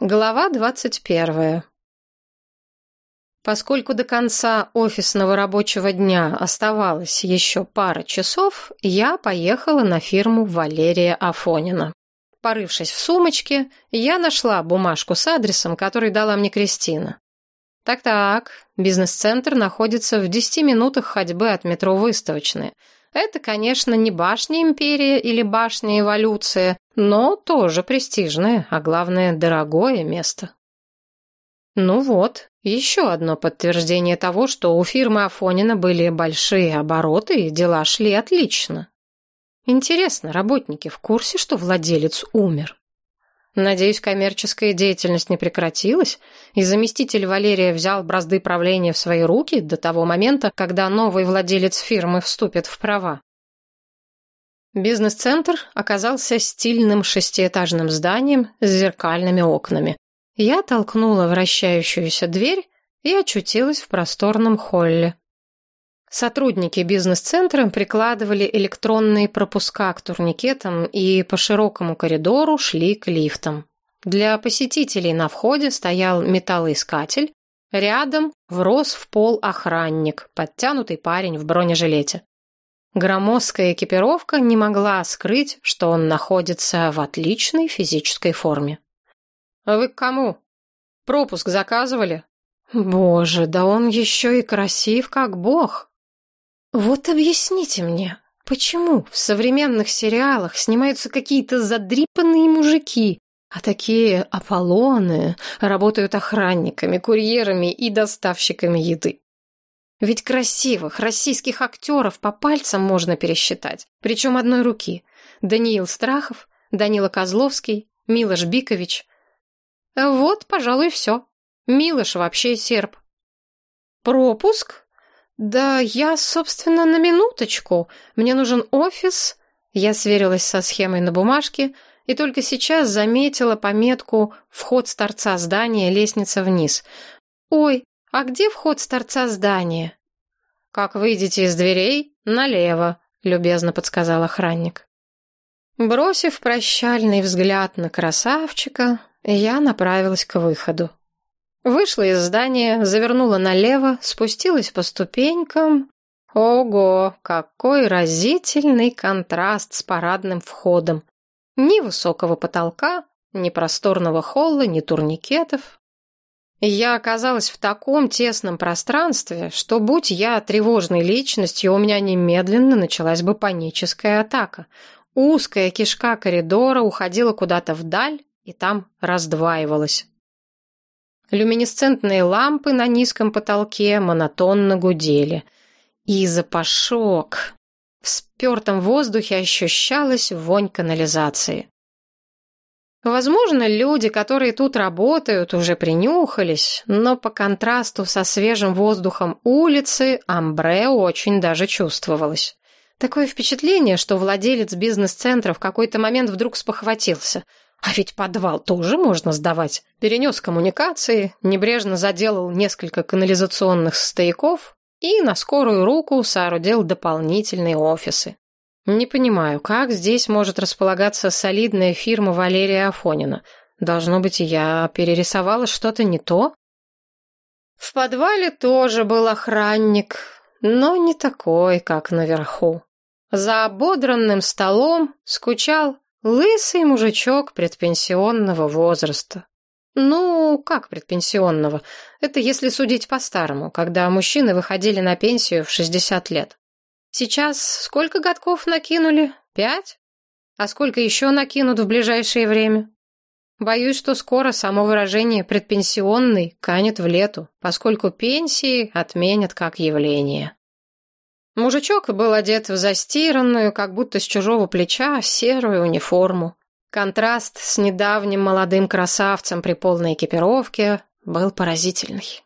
Глава двадцать первая. Поскольку до конца офисного рабочего дня оставалось еще пара часов, я поехала на фирму Валерия Афонина. Порывшись в сумочке, я нашла бумажку с адресом, который дала мне Кристина. Так-так, бизнес-центр находится в 10 минутах ходьбы от метро Выставочная. Это, конечно, не башня Империя или башня Эволюция, но тоже престижное, а главное, дорогое место. Ну вот, еще одно подтверждение того, что у фирмы Афонина были большие обороты и дела шли отлично. Интересно, работники в курсе, что владелец умер? Надеюсь, коммерческая деятельность не прекратилась, и заместитель Валерия взял бразды правления в свои руки до того момента, когда новый владелец фирмы вступит в права. Бизнес-центр оказался стильным шестиэтажным зданием с зеркальными окнами. Я толкнула вращающуюся дверь и очутилась в просторном холле. Сотрудники бизнес-центра прикладывали электронные пропуска к турникетам и по широкому коридору шли к лифтам. Для посетителей на входе стоял металлоискатель, рядом врос в пол охранник, подтянутый парень в бронежилете. Громоздкая экипировка не могла скрыть, что он находится в отличной физической форме. «Вы к кому? Пропуск заказывали?» «Боже, да он еще и красив, как бог!» «Вот объясните мне, почему в современных сериалах снимаются какие-то задрипанные мужики, а такие Аполлоны работают охранниками, курьерами и доставщиками еды?» Ведь красивых российских актеров по пальцам можно пересчитать, причем одной руки. Даниил Страхов, Данила Козловский, Милош Бикович. Вот, пожалуй, все. Милош вообще серб. Пропуск? Да я, собственно, на минуточку. Мне нужен офис. Я сверилась со схемой на бумажке и только сейчас заметила пометку «Вход с торца здания, лестница вниз». Ой, «А где вход с торца здания?» «Как выйдете из дверей, налево», — любезно подсказал охранник. Бросив прощальный взгляд на красавчика, я направилась к выходу. Вышла из здания, завернула налево, спустилась по ступенькам. Ого, какой разительный контраст с парадным входом. Ни высокого потолка, ни просторного холла, ни турникетов, я оказалась в таком тесном пространстве, что, будь я тревожной личностью, у меня немедленно началась бы паническая атака. Узкая кишка коридора уходила куда-то вдаль и там раздваивалась. Люминесцентные лампы на низком потолке монотонно гудели. И запашок. В спертом воздухе ощущалась вонь канализации. Возможно, люди, которые тут работают, уже принюхались, но по контрасту со свежим воздухом улицы амбре очень даже чувствовалось. Такое впечатление, что владелец бизнес-центра в какой-то момент вдруг спохватился. А ведь подвал тоже можно сдавать. Перенес коммуникации, небрежно заделал несколько канализационных стояков и на скорую руку соорудил дополнительные офисы. Не понимаю, как здесь может располагаться солидная фирма Валерия Афонина? Должно быть, я перерисовала что-то не то? В подвале тоже был охранник, но не такой, как наверху. За ободранным столом скучал лысый мужичок предпенсионного возраста. Ну, как предпенсионного? Это если судить по-старому, когда мужчины выходили на пенсию в 60 лет. Сейчас сколько годков накинули? Пять? А сколько еще накинут в ближайшее время? Боюсь, что скоро само выражение «предпенсионный» канет в лету, поскольку пенсии отменят как явление. Мужичок был одет в застиранную, как будто с чужого плеча, серую униформу. Контраст с недавним молодым красавцем при полной экипировке был поразительный.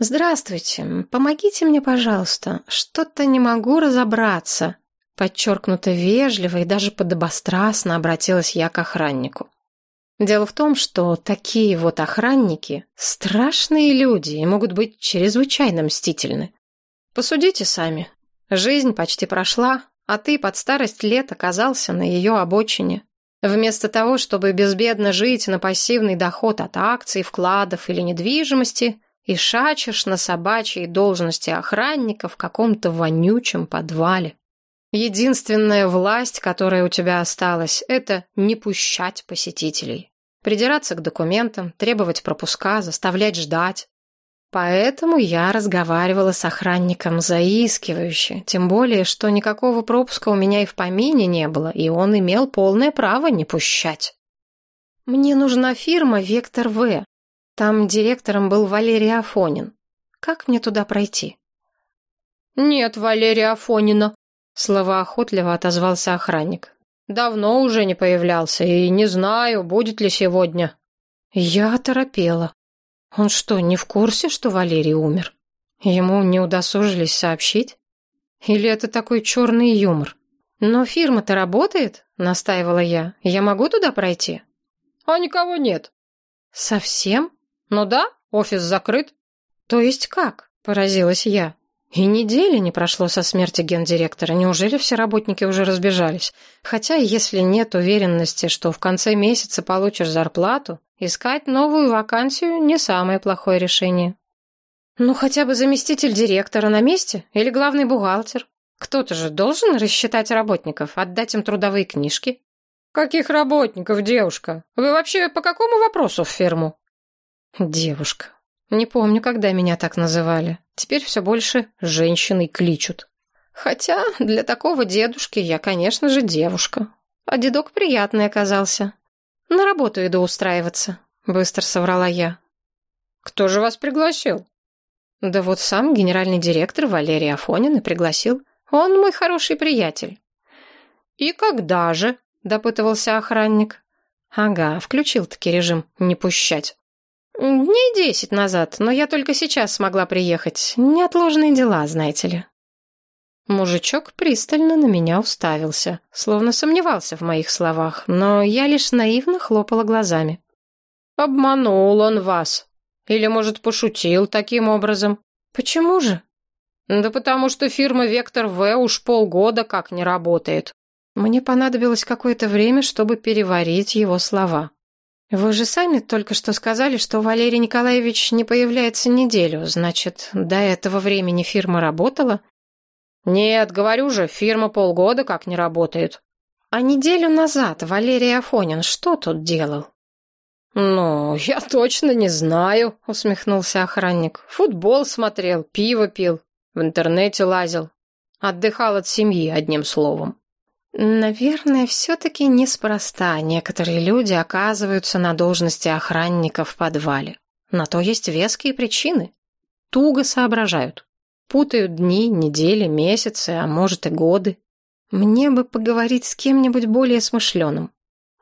«Здравствуйте. Помогите мне, пожалуйста. Что-то не могу разобраться». Подчеркнуто вежливо и даже подобострастно обратилась я к охраннику. Дело в том, что такие вот охранники — страшные люди и могут быть чрезвычайно мстительны. Посудите сами. Жизнь почти прошла, а ты под старость лет оказался на ее обочине. Вместо того, чтобы безбедно жить на пассивный доход от акций, вкладов или недвижимости, и шачешь на собачьей должности охранника в каком-то вонючем подвале. Единственная власть, которая у тебя осталась, это не пущать посетителей. Придираться к документам, требовать пропуска, заставлять ждать. Поэтому я разговаривала с охранником заискивающе, тем более, что никакого пропуска у меня и в помине не было, и он имел полное право не пущать. Мне нужна фирма «Вектор В». Там директором был Валерий Афонин. Как мне туда пройти? «Нет Валерия Афонина», — словоохотливо отозвался охранник. «Давно уже не появлялся, и не знаю, будет ли сегодня». Я оторопела. Он что, не в курсе, что Валерий умер? Ему не удосужились сообщить? Или это такой черный юмор? Но фирма-то работает, настаивала я. Я могу туда пройти? А никого нет. Совсем? Ну да, офис закрыт. То есть как? Поразилась я. И недели не прошло со смерти гендиректора. Неужели все работники уже разбежались? Хотя, если нет уверенности, что в конце месяца получишь зарплату, искать новую вакансию не самое плохое решение. Ну, хотя бы заместитель директора на месте или главный бухгалтер. Кто-то же должен рассчитать работников, отдать им трудовые книжки. Каких работников, девушка? Вы вообще по какому вопросу в фирму? Девушка. Не помню, когда меня так называли. Теперь все больше женщиной кличут. Хотя для такого дедушки я, конечно же, девушка. А дедок приятный оказался. На работу иду устраиваться, быстро соврала я. Кто же вас пригласил? Да вот сам генеральный директор Валерий Афонин и пригласил. Он мой хороший приятель. И когда же? допытывался охранник. Ага, включил-таки режим не пущать. «Дней десять назад, но я только сейчас смогла приехать. Неотложные дела, знаете ли». Мужичок пристально на меня уставился, словно сомневался в моих словах, но я лишь наивно хлопала глазами. «Обманул он вас. Или, может, пошутил таким образом?» «Почему же?» «Да потому что фирма «Вектор В» уж полгода как не работает». Мне понадобилось какое-то время, чтобы переварить его слова. «Вы же сами только что сказали, что Валерий Николаевич не появляется неделю. Значит, до этого времени фирма работала?» «Нет, говорю же, фирма полгода как не работает». «А неделю назад Валерий Афонин что тут делал?» «Ну, я точно не знаю», — усмехнулся охранник. «Футбол смотрел, пиво пил, в интернете лазил. Отдыхал от семьи, одним словом». Наверное, все-таки неспроста некоторые люди оказываются на должности охранника в подвале. На то есть веские причины. Туго соображают. Путают дни, недели, месяцы, а может и годы. Мне бы поговорить с кем-нибудь более смышленым.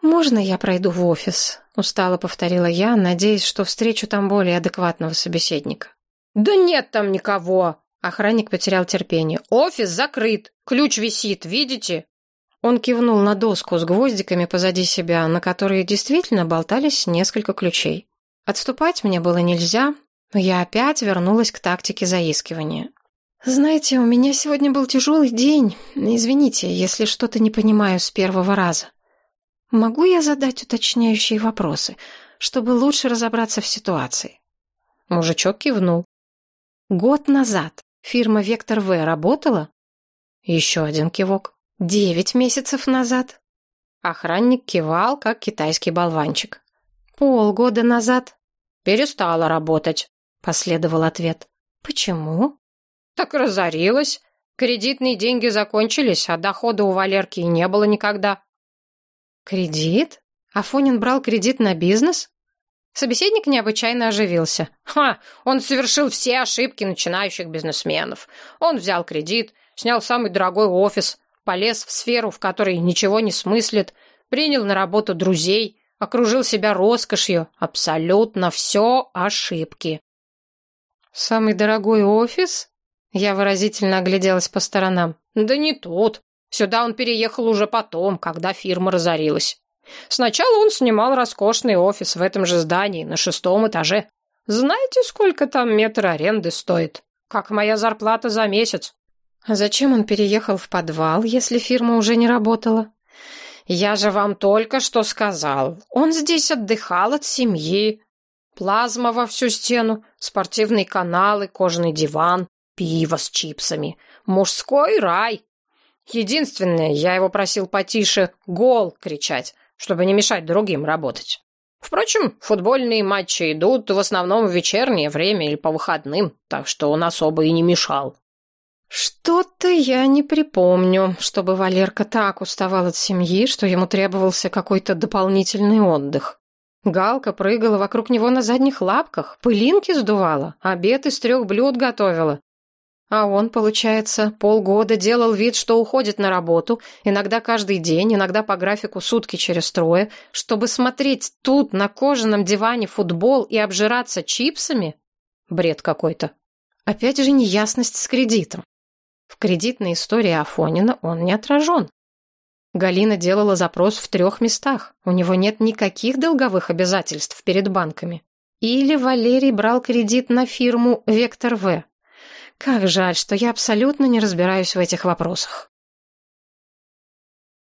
«Можно я пройду в офис?» — устало повторила я, надеясь, что встречу там более адекватного собеседника. «Да нет там никого!» Охранник потерял терпение. «Офис закрыт. Ключ висит, видите?» Он кивнул на доску с гвоздиками позади себя, на которой действительно болтались несколько ключей. Отступать мне было нельзя, но я опять вернулась к тактике заискивания. «Знаете, у меня сегодня был тяжелый день. Извините, если что-то не понимаю с первого раза. Могу я задать уточняющие вопросы, чтобы лучше разобраться в ситуации?» Мужичок кивнул. «Год назад фирма «Вектор В» работала?» Еще один кивок. Девять месяцев назад. Охранник кивал, как китайский болванчик. Полгода назад. Перестала работать, последовал ответ. Почему? Так разорилась. Кредитные деньги закончились, а дохода у Валерки и не было никогда. Кредит? Афонин брал кредит на бизнес? Собеседник необычайно оживился. Ха, он совершил все ошибки начинающих бизнесменов. Он взял кредит, снял самый дорогой офис, полез в сферу, в которой ничего не смыслит, принял на работу друзей, окружил себя роскошью. Абсолютно все ошибки. «Самый дорогой офис?» Я выразительно огляделась по сторонам. «Да не тут. Сюда он переехал уже потом, когда фирма разорилась. Сначала он снимал роскошный офис в этом же здании, на шестом этаже. Знаете, сколько там метр аренды стоит? Как моя зарплата за месяц. А зачем он переехал в подвал, если фирма уже не работала? Я же вам только что сказал. Он здесь отдыхал от семьи. Плазма во всю стену, спортивные каналы, кожаный диван, пиво с чипсами. Мужской рай. Единственное, я его просил потише «гол» кричать, чтобы не мешать другим работать. Впрочем, футбольные матчи идут в основном в вечернее время или по выходным, так что он особо и не мешал. Что-то я не припомню, чтобы Валерка так уставал от семьи, что ему требовался какой-то дополнительный отдых. Галка прыгала вокруг него на задних лапках, пылинки сдувала, обед из трех блюд готовила. А он, получается, полгода делал вид, что уходит на работу, иногда каждый день, иногда по графику сутки через трое, чтобы смотреть тут, на кожаном диване, футбол и обжираться чипсами? Бред какой-то. Опять же неясность с кредитом. В кредитной истории Афонина он не отражен. Галина делала запрос в трех местах. У него нет никаких долговых обязательств перед банками. Или Валерий брал кредит на фирму «Вектор В», как жаль, что я абсолютно не разбираюсь в этих вопросах.